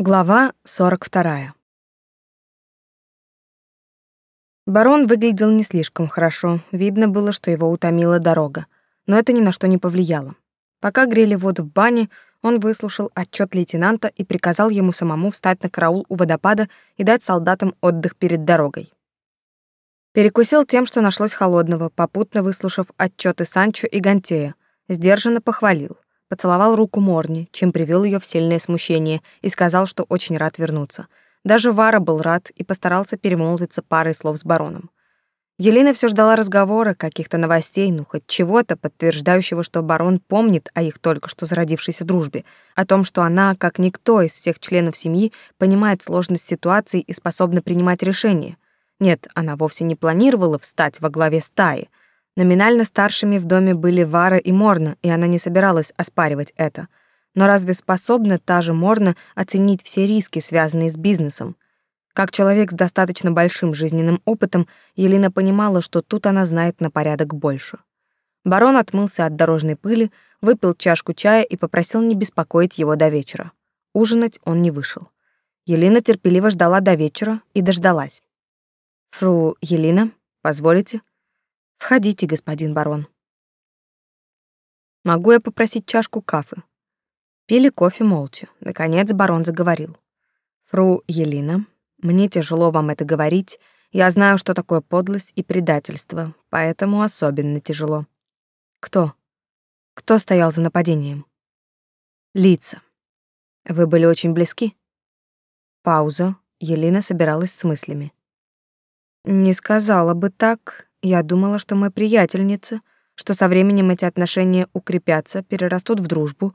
Глава 42. Барон выглядел не слишком хорошо, видно было, что его утомила дорога, но это ни на что не повлияло. Пока грели воду в бане, он выслушал отчет лейтенанта и приказал ему самому встать на караул у водопада и дать солдатам отдых перед дорогой. Перекусил тем, что нашлось холодного, попутно выслушав отчеты Санчо и Гантея, сдержанно похвалил, поцеловал руку Морни, чем привел ее в сильное смущение, и сказал, что очень рад вернуться. Даже Вара был рад и постарался перемолвиться парой слов с бароном. Елена все ждала разговора, каких-то новостей, ну хоть чего-то, подтверждающего, что барон помнит о их только что зародившейся дружбе, о том, что она, как никто из всех членов семьи, понимает сложность ситуации и способна принимать решения. Нет, она вовсе не планировала встать во главе стаи. Номинально старшими в доме были Вара и Морна, и она не собиралась оспаривать это. Но разве способна та же Морна оценить все риски, связанные с бизнесом? Как человек с достаточно большим жизненным опытом, Елена понимала, что тут она знает на порядок больше. Барон отмылся от дорожной пыли, выпил чашку чая и попросил не беспокоить его до вечера. Ужинать он не вышел. Елена терпеливо ждала до вечера и дождалась. «Фру Елена, позволите?» «Входите, господин барон». «Могу я попросить чашку кафе?» Пили кофе молча. Наконец барон заговорил. «Фру Елена, мне тяжело вам это говорить. Я знаю, что такое подлость и предательство, поэтому особенно тяжело. Кто? Кто стоял за нападением? Лица. Вы были очень близки? Пауза. Елена собиралась с мыслями. Не сказала бы так. Я думала, что мы приятельницы, что со временем эти отношения укрепятся, перерастут в дружбу.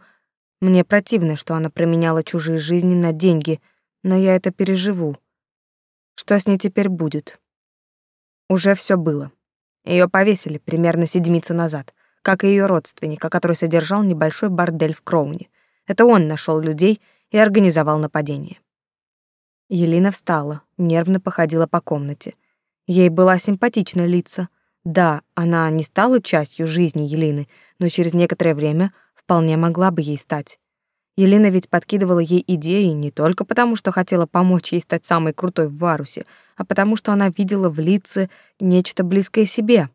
Мне противно, что она променяла чужие жизни на деньги, но я это переживу. Что с ней теперь будет? Уже все было. Ее повесили примерно седмицу назад, как и ее родственника, который содержал небольшой бордель в Кроуне. Это он нашел людей и организовал нападение. Елена встала, нервно походила по комнате. Ей была симпатична лица. Да, она не стала частью жизни Елены, но через некоторое время вполне могла бы ей стать. Елена ведь подкидывала ей идеи не только потому, что хотела помочь ей стать самой крутой в Варусе, а потому что она видела в лице нечто близкое себе.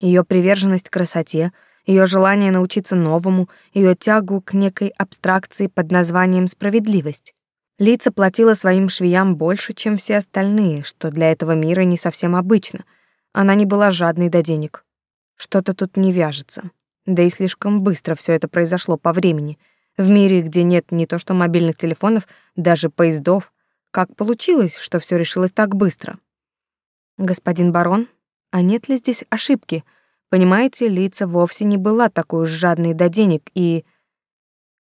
Ее приверженность красоте, ее желание научиться новому, ее тягу к некой абстракции под названием справедливость. Лица платила своим швеям больше, чем все остальные, что для этого мира не совсем обычно. Она не была жадной до денег. Что-то тут не вяжется. Да и слишком быстро все это произошло по времени. В мире, где нет не то что мобильных телефонов, даже поездов, как получилось, что все решилось так быстро? Господин барон, а нет ли здесь ошибки? Понимаете, лица вовсе не была такой уж жадной до денег и...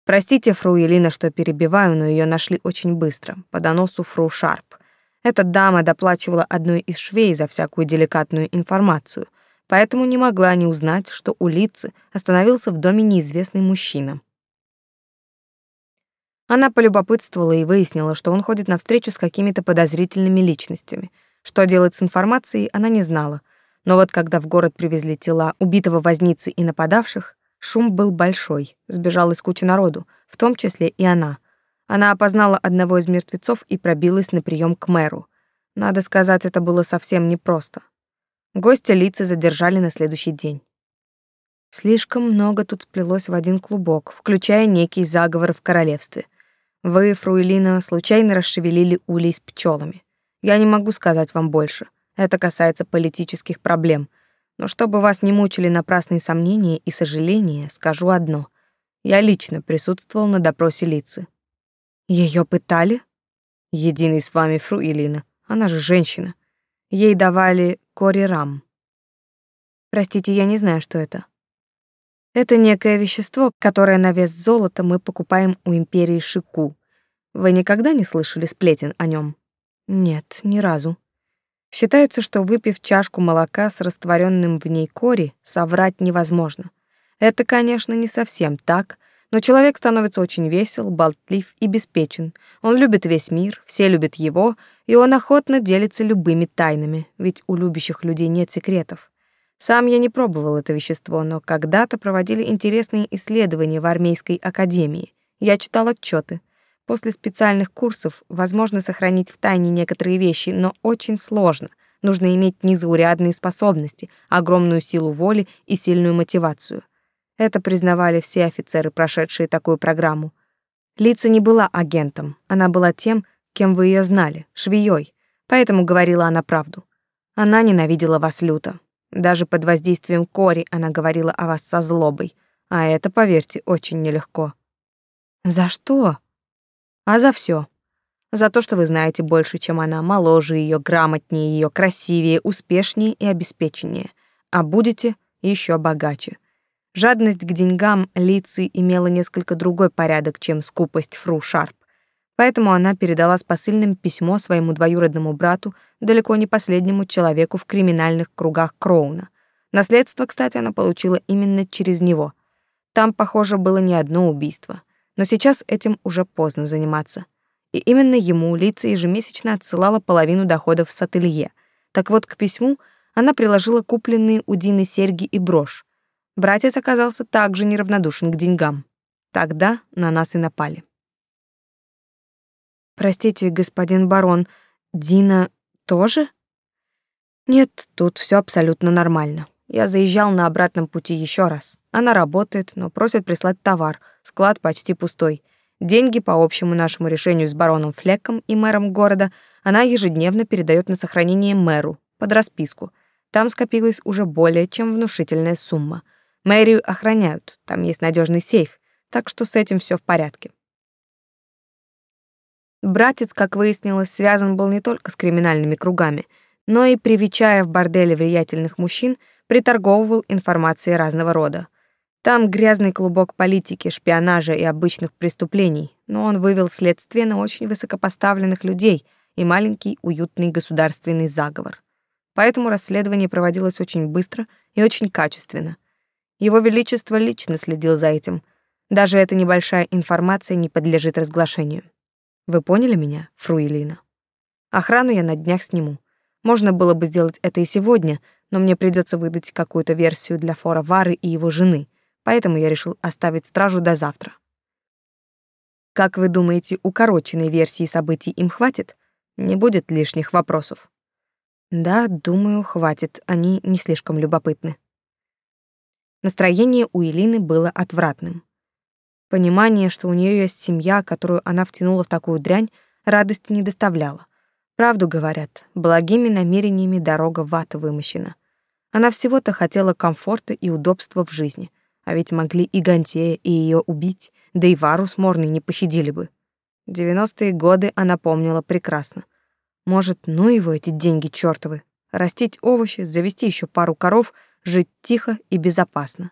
Простите, фру Елина, что перебиваю, но ее нашли очень быстро, по доносу фру Шарп. Эта дама доплачивала одной из швей за всякую деликатную информацию поэтому не могла не узнать, что у Лицы остановился в доме неизвестный мужчина. Она полюбопытствовала и выяснила, что он ходит на встречу с какими-то подозрительными личностями. Что делать с информацией, она не знала. Но вот когда в город привезли тела убитого возницы и нападавших, шум был большой, сбежалась куча народу, в том числе и она. Она опознала одного из мертвецов и пробилась на прием к мэру. Надо сказать, это было совсем непросто. Гостя лица задержали на следующий день. Слишком много тут сплелось в один клубок, включая некий заговор в королевстве. Вы, Фруэлина, случайно расшевелили улей с пчелами. Я не могу сказать вам больше. Это касается политических проблем. Но чтобы вас не мучили напрасные сомнения и сожаления, скажу одно. Я лично присутствовал на допросе Лицы. Ее пытали? Единый с вами Фруэлина. Она же женщина. Ей давали корирам. Простите, я не знаю, что это. Это некое вещество, которое на вес золота мы покупаем у империи Шику. Вы никогда не слышали сплетен о нем? Нет, ни разу. Считается, что выпив чашку молока с растворенным в ней кори, соврать невозможно. Это, конечно, не совсем так, но человек становится очень весел, болтлив и беспечен. Он любит весь мир, все любят его, и он охотно делится любыми тайнами, ведь у любящих людей нет секретов. Сам я не пробовал это вещество, но когда-то проводили интересные исследования в армейской академии. Я читал отчеты. После специальных курсов возможно сохранить в тайне некоторые вещи, но очень сложно. Нужно иметь незаурядные способности, огромную силу воли и сильную мотивацию. Это признавали все офицеры, прошедшие такую программу. Лица не была агентом, она была тем, кем вы ее знали, швеей. Поэтому говорила она правду. Она ненавидела вас люто. Даже под воздействием Кори она говорила о вас со злобой. А это, поверьте, очень нелегко. За что? А за все. За то, что вы знаете больше, чем она, моложе ее, грамотнее ее, красивее, успешнее и обеспеченнее. А будете еще богаче. Жадность к деньгам Лици имела несколько другой порядок, чем скупость Фру Шарп. Поэтому она передала с посыльным письмо своему двоюродному брату, далеко не последнему человеку в криминальных кругах Кроуна. Наследство, кстати, она получила именно через него. Там, похоже, было не одно убийство. Но сейчас этим уже поздно заниматься. И именно ему Лица ежемесячно отсылала половину доходов с ателье. Так вот, к письму она приложила купленные у Дины серьги и брошь. Братец оказался также неравнодушен к деньгам. Тогда на нас и напали. Простите, господин барон, Дина тоже? Нет, тут все абсолютно нормально. Я заезжал на обратном пути еще раз. Она работает, но просит прислать товар. Склад почти пустой. Деньги по общему нашему решению с бароном Флеком и мэром города она ежедневно передает на сохранение мэру под расписку. Там скопилась уже более чем внушительная сумма. Мэрию охраняют, там есть надежный сейф, так что с этим все в порядке. Братец, как выяснилось, связан был не только с криминальными кругами, но и, привечая в борделе влиятельных мужчин, приторговывал информацией разного рода. Там грязный клубок политики, шпионажа и обычных преступлений, но он вывел следствие на очень высокопоставленных людей и маленький уютный государственный заговор. Поэтому расследование проводилось очень быстро и очень качественно. Его Величество лично следил за этим. Даже эта небольшая информация не подлежит разглашению. Вы поняли меня, Фруилина? Охрану я на днях сниму. Можно было бы сделать это и сегодня, но мне придется выдать какую-то версию для Фора Вары и его жены, поэтому я решил оставить стражу до завтра. Как вы думаете, укороченной версии событий им хватит? Не будет лишних вопросов. Да, думаю, хватит. Они не слишком любопытны. Настроение у Элины было отвратным. Понимание, что у нее есть семья, которую она втянула в такую дрянь, радости не доставляло. Правду говорят, благими намерениями дорога в ад вымощена. Она всего-то хотела комфорта и удобства в жизни, а ведь могли и Гантея, и ее убить, да и Вару с Морной не пощадили бы. Девяностые годы она помнила прекрасно. Может, ну его эти деньги чёртовы, растить овощи, завести еще пару коров, жить тихо и безопасно.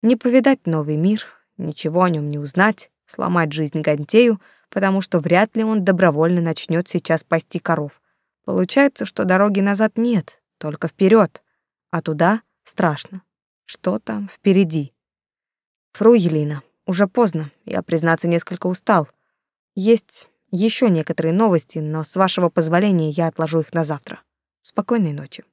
Не повидать новый мир, ничего о нем не узнать, сломать жизнь Гантею, потому что вряд ли он добровольно начнет сейчас пасти коров. Получается, что дороги назад нет, только вперед, а туда страшно. Что там впереди? Фру Елена, уже поздно, я, признаться, несколько устал. Есть еще некоторые новости, но с вашего позволения я отложу их на завтра. Спокойной ночи.